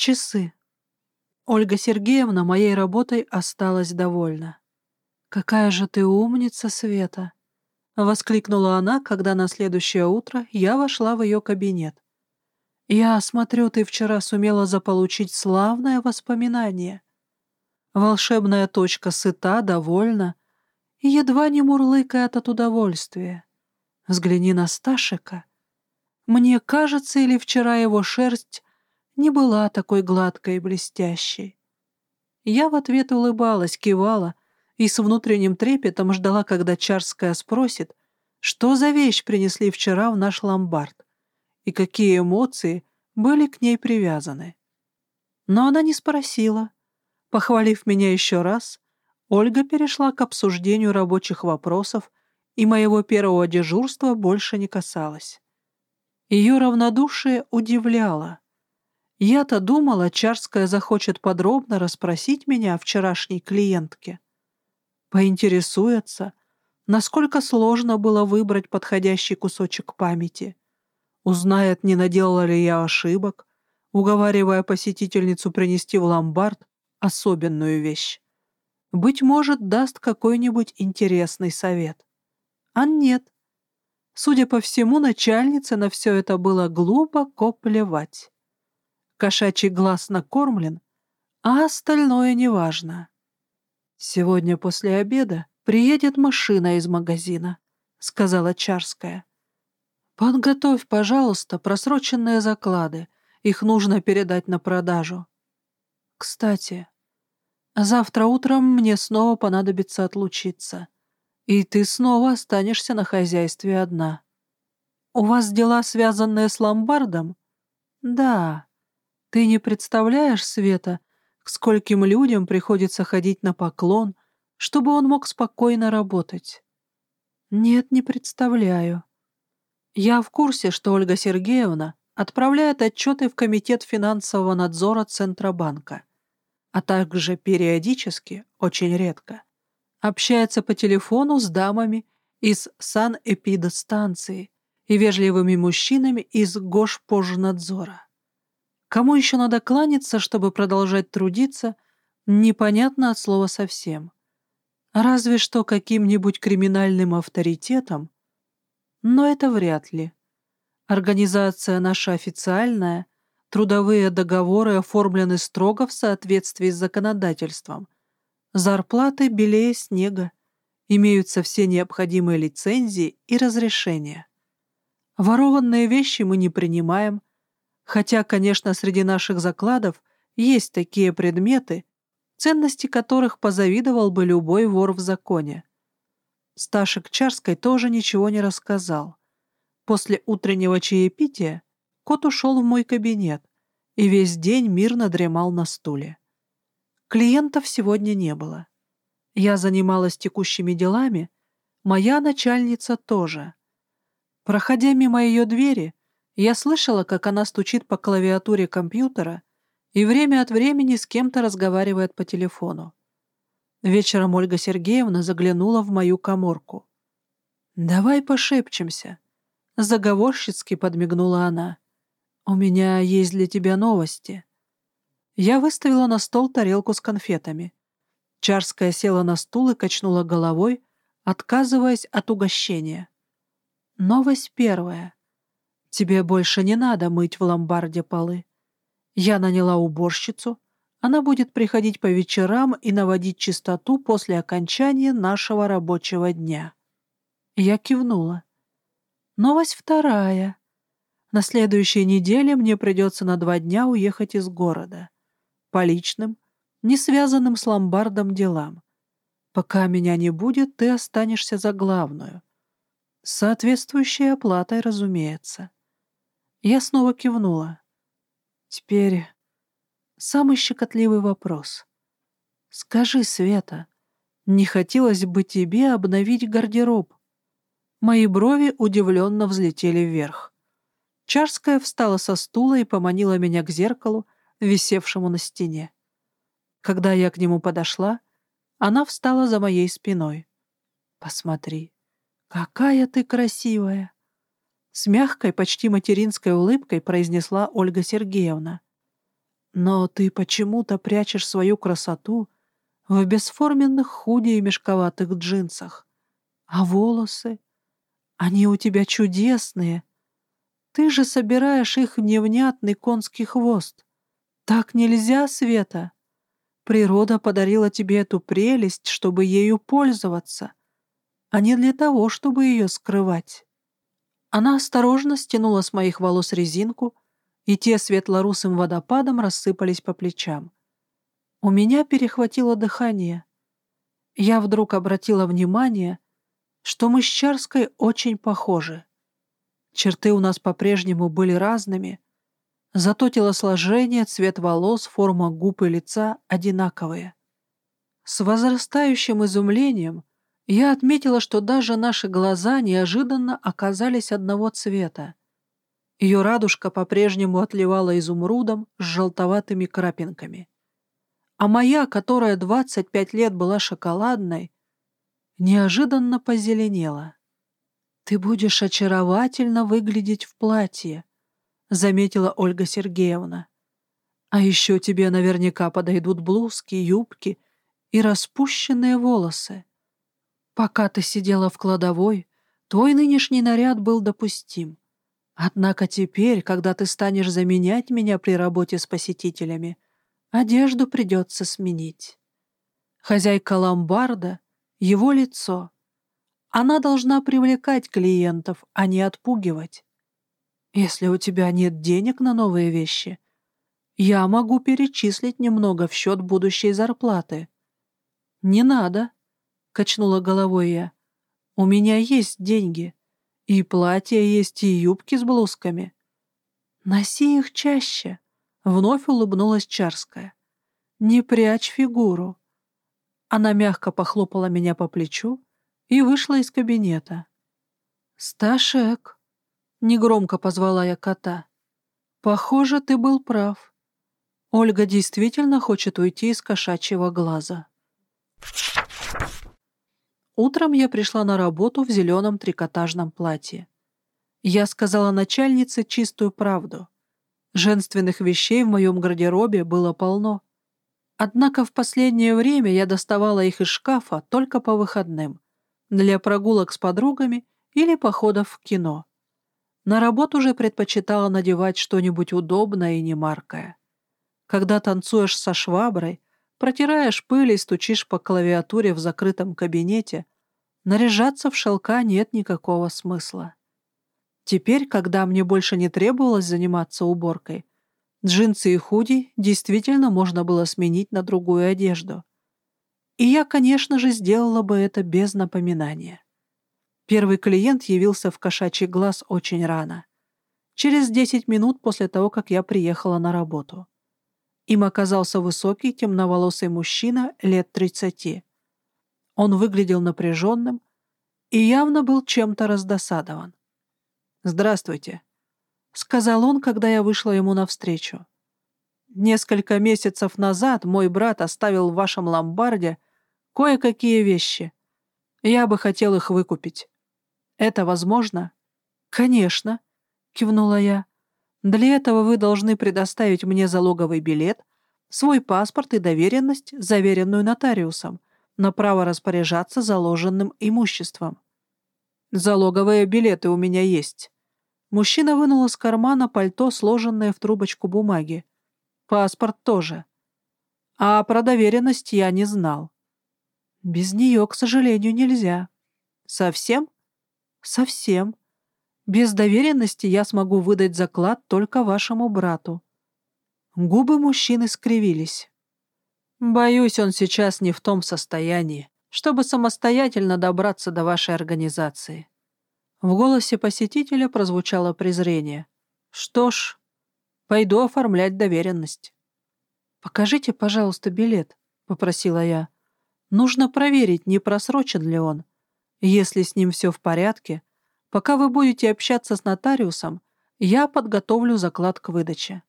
Часы. Ольга Сергеевна моей работой осталась довольна. «Какая же ты умница, Света!» — воскликнула она, когда на следующее утро я вошла в ее кабинет. «Я смотрю, ты вчера сумела заполучить славное воспоминание. Волшебная точка сыта, довольна едва не мурлыкает от удовольствия. Взгляни на Сташика. Мне кажется, или вчера его шерсть не была такой гладкой и блестящей. Я в ответ улыбалась, кивала и с внутренним трепетом ждала, когда Чарская спросит, что за вещь принесли вчера в наш ломбард и какие эмоции были к ней привязаны. Но она не спросила. Похвалив меня еще раз, Ольга перешла к обсуждению рабочих вопросов, и моего первого дежурства больше не касалось. Ее равнодушие удивляло. Я-то думала, Чарская захочет подробно расспросить меня о вчерашней клиентке. Поинтересуется, насколько сложно было выбрать подходящий кусочек памяти. Узнает, не наделала ли я ошибок, уговаривая посетительницу принести в ломбард особенную вещь. Быть может, даст какой-нибудь интересный совет. А нет. Судя по всему, начальнице на все это было глубоко плевать. Кошачий глаз накормлен, а остальное неважно. «Сегодня после обеда приедет машина из магазина», — сказала Чарская. «Подготовь, пожалуйста, просроченные заклады. Их нужно передать на продажу. Кстати, завтра утром мне снова понадобится отлучиться, и ты снова останешься на хозяйстве одна. У вас дела, связанные с ломбардом? Да. Ты не представляешь, Света, к скольким людям приходится ходить на поклон, чтобы он мог спокойно работать. Нет, не представляю. Я в курсе, что Ольга Сергеевна отправляет отчеты в Комитет финансового надзора Центробанка а также периодически, очень редко, общается по телефону с дамами из санэпидостанции и вежливыми мужчинами из Гошпожнадзора. Кому еще надо кланяться, чтобы продолжать трудиться, непонятно от слова совсем. Разве что каким-нибудь криминальным авторитетом, но это вряд ли. Организация наша официальная, Трудовые договоры оформлены строго в соответствии с законодательством. Зарплаты белее снега. Имеются все необходимые лицензии и разрешения. Ворованные вещи мы не принимаем, хотя, конечно, среди наших закладов есть такие предметы, ценности которых позавидовал бы любой вор в законе. Сташек Чарской тоже ничего не рассказал. После утреннего чаепития Кот ушел в мой кабинет и весь день мирно дремал на стуле. Клиентов сегодня не было. Я занималась текущими делами, моя начальница тоже. Проходя мимо ее двери, я слышала, как она стучит по клавиатуре компьютера и время от времени с кем-то разговаривает по телефону. Вечером Ольга Сергеевна заглянула в мою коморку. «Давай пошепчемся», — заговорщицки подмигнула она. «У меня есть для тебя новости». Я выставила на стол тарелку с конфетами. Чарская села на стул и качнула головой, отказываясь от угощения. Новость первая. Тебе больше не надо мыть в ломбарде полы. Я наняла уборщицу. Она будет приходить по вечерам и наводить чистоту после окончания нашего рабочего дня. Я кивнула. Новость вторая. На следующей неделе мне придется на два дня уехать из города. По личным, не связанным с ломбардом делам. Пока меня не будет, ты останешься за главную. С соответствующей оплатой, разумеется. Я снова кивнула. Теперь самый щекотливый вопрос. Скажи, Света, не хотелось бы тебе обновить гардероб? Мои брови удивленно взлетели вверх. Чарская встала со стула и поманила меня к зеркалу, висевшему на стене. Когда я к нему подошла, она встала за моей спиной. «Посмотри, какая ты красивая!» С мягкой, почти материнской улыбкой произнесла Ольга Сергеевна. Но ты почему-то прячешь свою красоту в бесформенных худи и мешковатых джинсах. А волосы? Они у тебя чудесные. Ты же собираешь их в невнятный конский хвост. Так нельзя, Света. Природа подарила тебе эту прелесть, чтобы ею пользоваться, а не для того, чтобы ее скрывать. Она осторожно стянула с моих волос резинку, и те светлорусым водопадом рассыпались по плечам. У меня перехватило дыхание. Я вдруг обратила внимание, что мы с Чарской очень похожи. Черты у нас по-прежнему были разными, зато телосложение, цвет волос, форма губ и лица одинаковые. С возрастающим изумлением я отметила, что даже наши глаза неожиданно оказались одного цвета. Ее радужка по-прежнему отливала изумрудом с желтоватыми крапинками. А моя, которая 25 лет была шоколадной, неожиданно позеленела. «Ты будешь очаровательно выглядеть в платье», — заметила Ольга Сергеевна. «А еще тебе наверняка подойдут блузки, юбки и распущенные волосы. Пока ты сидела в кладовой, твой нынешний наряд был допустим. Однако теперь, когда ты станешь заменять меня при работе с посетителями, одежду придется сменить. Хозяйка ломбарда — его лицо. Она должна привлекать клиентов, а не отпугивать. Если у тебя нет денег на новые вещи, я могу перечислить немного в счет будущей зарплаты. Не надо. — качнула головой я. «У меня есть деньги. И платья есть, и юбки с блузками». «Носи их чаще», — вновь улыбнулась Чарская. «Не прячь фигуру». Она мягко похлопала меня по плечу и вышла из кабинета. «Сташек», — негромко позвала я кота, — «похоже, ты был прав. Ольга действительно хочет уйти из кошачьего глаза». Утром я пришла на работу в зеленом трикотажном платье. Я сказала начальнице чистую правду. Женственных вещей в моем гардеробе было полно. Однако в последнее время я доставала их из шкафа только по выходным, для прогулок с подругами или походов в кино. На работу же предпочитала надевать что-нибудь удобное и немаркое. Когда танцуешь со шваброй, протираешь пыль и стучишь по клавиатуре в закрытом кабинете, наряжаться в шелка нет никакого смысла. Теперь, когда мне больше не требовалось заниматься уборкой, джинсы и худи действительно можно было сменить на другую одежду. И я, конечно же, сделала бы это без напоминания. Первый клиент явился в кошачий глаз очень рано. Через 10 минут после того, как я приехала на работу. Им оказался высокий, темноволосый мужчина лет 30. Он выглядел напряженным и явно был чем-то раздосадован. «Здравствуйте», — сказал он, когда я вышла ему навстречу. «Несколько месяцев назад мой брат оставил в вашем ломбарде кое-какие вещи. Я бы хотел их выкупить. Это возможно?» «Конечно», — кивнула я. «Для этого вы должны предоставить мне залоговый билет, свой паспорт и доверенность, заверенную нотариусом, на право распоряжаться заложенным имуществом. Залоговые билеты у меня есть. Мужчина вынул из кармана пальто, сложенное в трубочку бумаги. Паспорт тоже. А про доверенность я не знал. Без нее, к сожалению, нельзя. Совсем? Совсем. Без доверенности я смогу выдать заклад только вашему брату. Губы мужчины скривились. Боюсь, он сейчас не в том состоянии, чтобы самостоятельно добраться до вашей организации. В голосе посетителя прозвучало презрение. Что ж, пойду оформлять доверенность. «Покажите, пожалуйста, билет», — попросила я. «Нужно проверить, не просрочен ли он. Если с ним все в порядке, пока вы будете общаться с нотариусом, я подготовлю заклад к выдаче».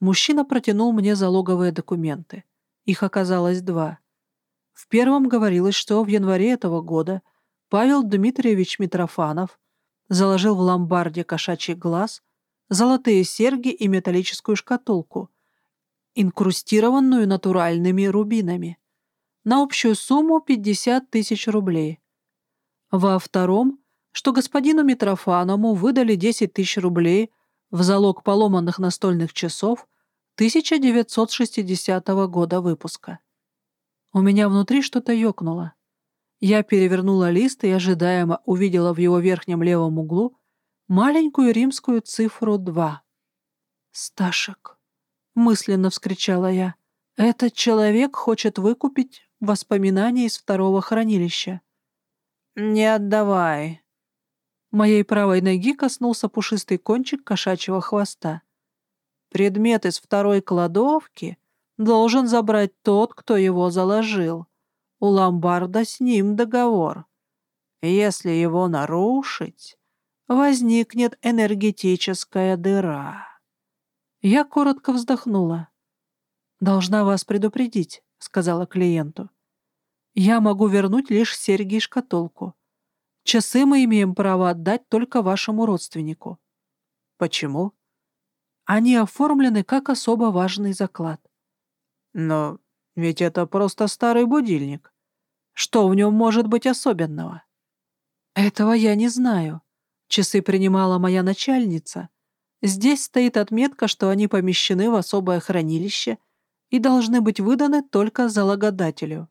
Мужчина протянул мне залоговые документы. Их оказалось два. В первом говорилось, что в январе этого года Павел Дмитриевич Митрофанов заложил в ломбарде кошачий глаз, золотые серьги и металлическую шкатулку инкрустированную натуральными рубинами, на общую сумму 50 тысяч рублей. Во втором, что господину Митрофанову выдали 10 тысяч рублей в залог поломанных настольных часов 1960 года выпуска. У меня внутри что-то ёкнуло. Я перевернула лист и ожидаемо увидела в его верхнем левом углу маленькую римскую цифру 2. «Сташек», — мысленно вскричала я, — «этот человек хочет выкупить воспоминания из второго хранилища». «Не отдавай». Моей правой ноги коснулся пушистый кончик кошачьего хвоста. Предмет из второй кладовки должен забрать тот, кто его заложил. У ломбарда с ним договор. Если его нарушить, возникнет энергетическая дыра. Я коротко вздохнула. «Должна вас предупредить», — сказала клиенту. «Я могу вернуть лишь серьги и шкатулку. Часы мы имеем право отдать только вашему родственнику». «Почему?» «Они оформлены как особо важный заклад». «Но ведь это просто старый будильник. Что в нем может быть особенного?» «Этого я не знаю. Часы принимала моя начальница, Здесь стоит отметка, что они помещены в особое хранилище и должны быть выданы только залогодателю.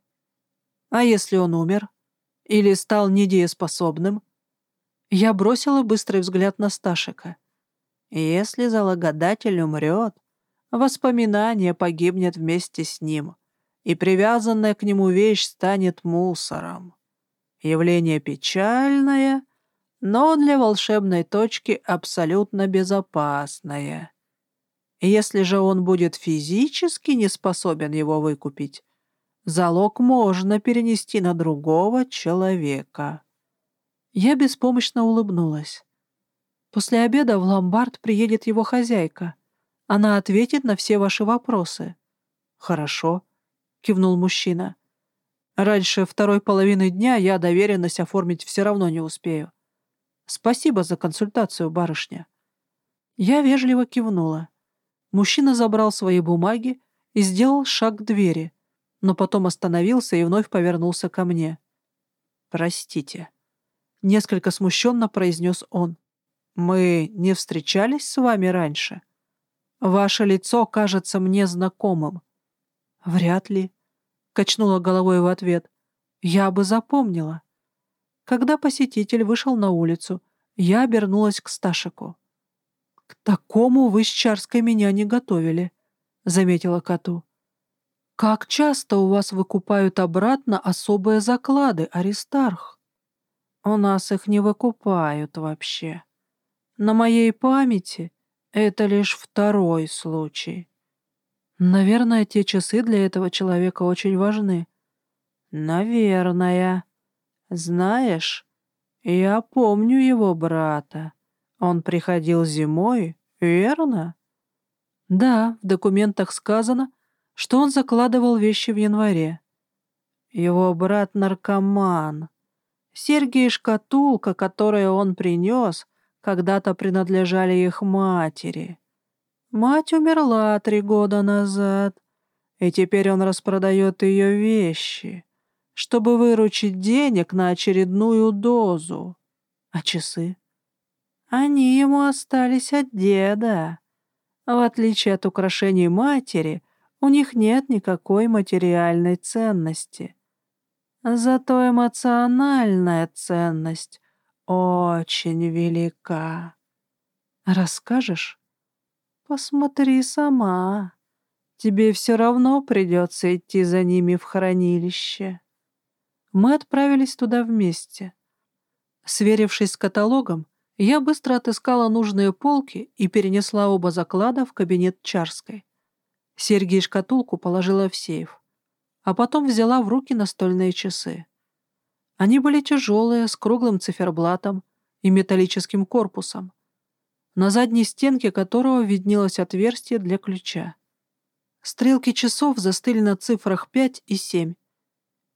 А если он умер? Или стал недееспособным? Я бросила быстрый взгляд на Сташика. Если залогодатель умрет, воспоминание погибнет вместе с ним, и привязанная к нему вещь станет мусором. Явление печальное но для волшебной точки абсолютно безопасное. Если же он будет физически не способен его выкупить, залог можно перенести на другого человека. Я беспомощно улыбнулась. После обеда в ломбард приедет его хозяйка. Она ответит на все ваши вопросы. «Хорошо», — кивнул мужчина. «Раньше второй половины дня я доверенность оформить все равно не успею. Спасибо за консультацию, барышня. Я вежливо кивнула. Мужчина забрал свои бумаги и сделал шаг к двери, но потом остановился и вновь повернулся ко мне. «Простите», — несколько смущенно произнес он. «Мы не встречались с вами раньше? Ваше лицо кажется мне знакомым». «Вряд ли», — качнула головой в ответ. «Я бы запомнила». Когда посетитель вышел на улицу, я обернулась к Сташику. «К такому вы с Чарской меня не готовили», — заметила коту. «Как часто у вас выкупают обратно особые заклады, Аристарх?» «У нас их не выкупают вообще. На моей памяти это лишь второй случай». «Наверное, те часы для этого человека очень важны». «Наверное», знаешь, я помню его брата. Он приходил зимой, верно? Да, в документах сказано, что он закладывал вещи в январе. Его брат наркоман. Серьги и шкатулка, которые он принес, когда-то принадлежали их матери. Мать умерла три года назад, и теперь он распродает ее вещи чтобы выручить денег на очередную дозу. А часы? Они ему остались от деда. В отличие от украшений матери, у них нет никакой материальной ценности. Зато эмоциональная ценность очень велика. Расскажешь? Посмотри сама. Тебе все равно придется идти за ними в хранилище. Мы отправились туда вместе. Сверившись с каталогом, я быстро отыскала нужные полки и перенесла оба заклада в кабинет Чарской. Серьги и шкатулку положила в сейф, а потом взяла в руки настольные часы. Они были тяжелые, с круглым циферблатом и металлическим корпусом, на задней стенке которого виднелось отверстие для ключа. Стрелки часов застыли на цифрах 5 и 7,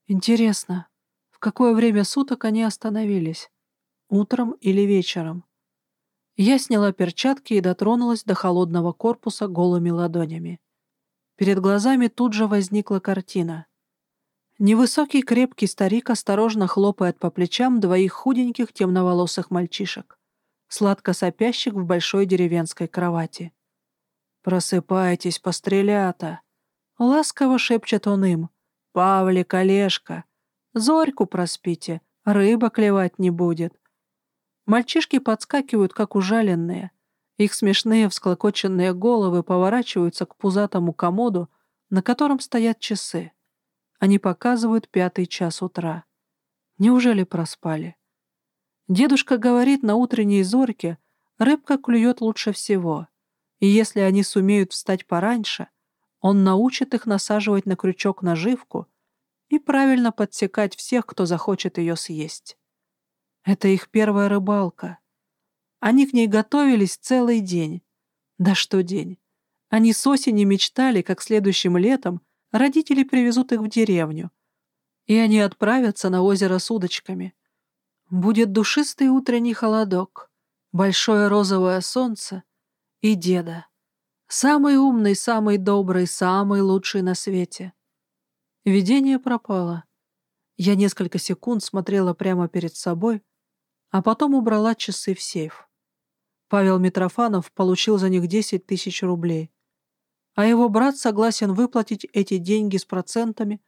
Интересно, в какое время суток они остановились? Утром или вечером? Я сняла перчатки и дотронулась до холодного корпуса голыми ладонями. Перед глазами тут же возникла картина. Невысокий крепкий старик осторожно хлопает по плечам двоих худеньких темноволосых мальчишек, сладко сопящих в большой деревенской кровати. «Просыпайтесь, пострелята!» Ласково шепчет он им. «Павлик, Олежка, зорьку проспите, рыба клевать не будет». Мальчишки подскакивают, как ужаленные. Их смешные всклокоченные головы поворачиваются к пузатому комоду, на котором стоят часы. Они показывают пятый час утра. Неужели проспали? Дедушка говорит на утренней зорьке, рыбка клюет лучше всего. И если они сумеют встать пораньше, он научит их насаживать на крючок наживку и правильно подсекать всех, кто захочет ее съесть. Это их первая рыбалка. Они к ней готовились целый день. Да что день. Они с осени мечтали, как следующим летом родители привезут их в деревню, и они отправятся на озеро с удочками. Будет душистый утренний холодок, большое розовое солнце и деда. Самый умный, самый добрый, самый лучший на свете. Видение пропало. Я несколько секунд смотрела прямо перед собой, а потом убрала часы в сейф. Павел Митрофанов получил за них 10 тысяч рублей, а его брат согласен выплатить эти деньги с процентами,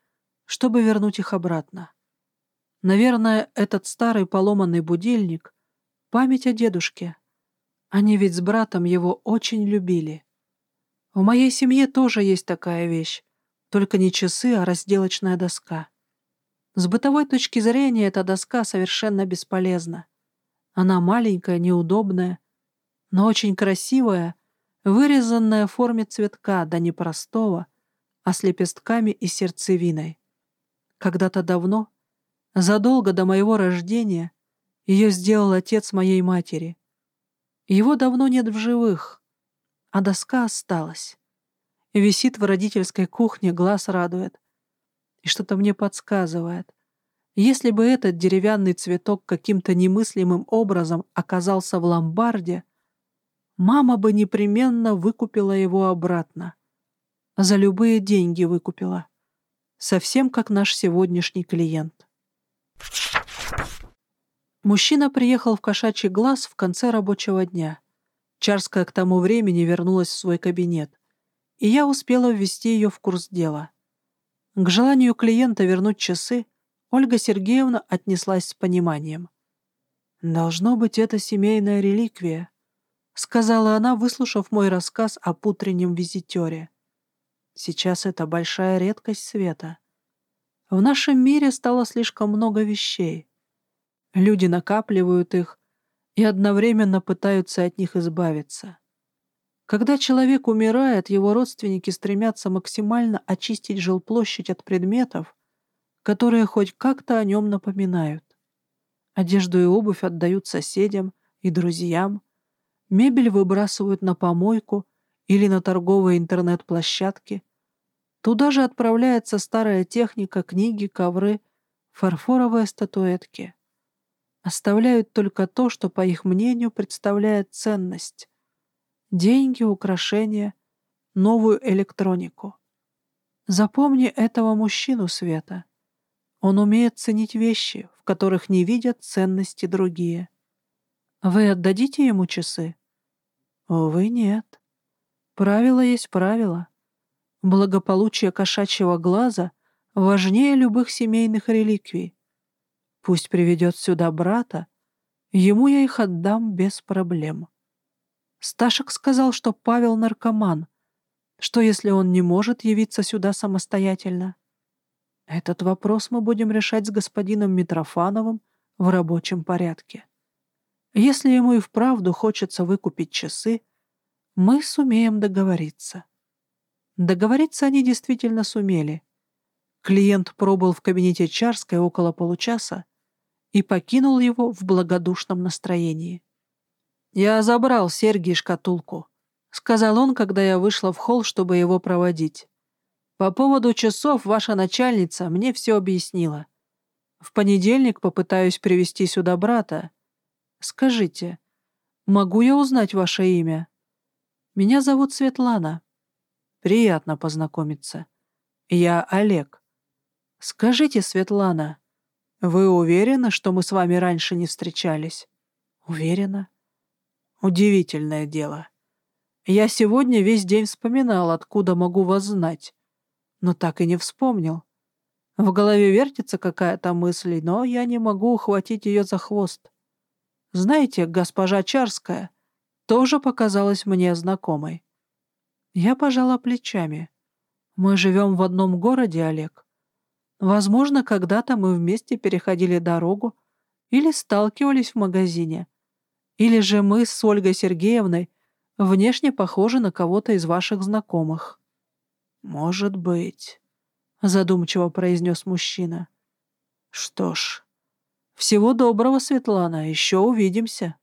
чтобы вернуть их обратно. Наверное, этот старый поломанный будильник — память о дедушке. Они ведь с братом его очень любили. В моей семье тоже есть такая вещь, только не часы, а разделочная доска. С бытовой точки зрения эта доска совершенно бесполезна. Она маленькая, неудобная, но очень красивая, вырезанная в форме цветка, да не простого, а с лепестками и сердцевиной. Когда-то давно, задолго до моего рождения, ее сделал отец моей матери. Его давно нет в живых, а доска осталась. Висит в родительской кухне, глаз радует. И что-то мне подсказывает. Если бы этот деревянный цветок каким-то немыслимым образом оказался в ломбарде, мама бы непременно выкупила его обратно. За любые деньги выкупила. Совсем как наш сегодняшний клиент. Мужчина приехал в кошачий глаз в конце рабочего дня. Чарская к тому времени вернулась в свой кабинет, и я успела ввести ее в курс дела. К желанию клиента вернуть часы Ольга Сергеевна отнеслась с пониманием. «Должно быть, это семейная реликвия», — сказала она, выслушав мой рассказ об утреннем визитере. «Сейчас это большая редкость света. В нашем мире стало слишком много вещей. Люди накапливают их, и одновременно пытаются от них избавиться. Когда человек умирает, его родственники стремятся максимально очистить жилплощадь от предметов, которые хоть как-то о нем напоминают. Одежду и обувь отдают соседям и друзьям, мебель выбрасывают на помойку или на торговые интернет-площадки. Туда же отправляется старая техника, книги, ковры, фарфоровые статуэтки оставляют только то, что, по их мнению, представляет ценность. Деньги, украшения, новую электронику. Запомни этого мужчину, Света. Он умеет ценить вещи, в которых не видят ценности другие. Вы отдадите ему часы? Увы, нет. Правило есть правило. Благополучие кошачьего глаза важнее любых семейных реликвий. Пусть приведет сюда брата, ему я их отдам без проблем. Сташек сказал, что Павел наркоман. Что, если он не может явиться сюда самостоятельно? Этот вопрос мы будем решать с господином Митрофановым в рабочем порядке. Если ему и вправду хочется выкупить часы, мы сумеем договориться. Договориться они действительно сумели. Клиент пробыл в кабинете Чарской около получаса, и покинул его в благодушном настроении. «Я забрал Сергий шкатулку», — сказал он, когда я вышла в холл, чтобы его проводить. «По поводу часов ваша начальница мне все объяснила. В понедельник попытаюсь привести сюда брата. Скажите, могу я узнать ваше имя? Меня зовут Светлана». Приятно познакомиться. Я Олег. Скажите, Светлана, вы уверены, что мы с вами раньше не встречались? Уверена. Удивительное дело. Я сегодня весь день вспоминал, откуда могу вас знать, но так и не вспомнил. В голове вертится какая-то мысль, но я не могу ухватить ее за хвост. Знаете, госпожа Чарская тоже показалась мне знакомой. Я пожала плечами. Мы живем в одном городе, Олег. Возможно, когда-то мы вместе переходили дорогу или сталкивались в магазине. Или же мы с Ольгой Сергеевной внешне похожи на кого-то из ваших знакомых. Может быть, задумчиво произнес мужчина. Что ж, всего доброго, Светлана, еще увидимся.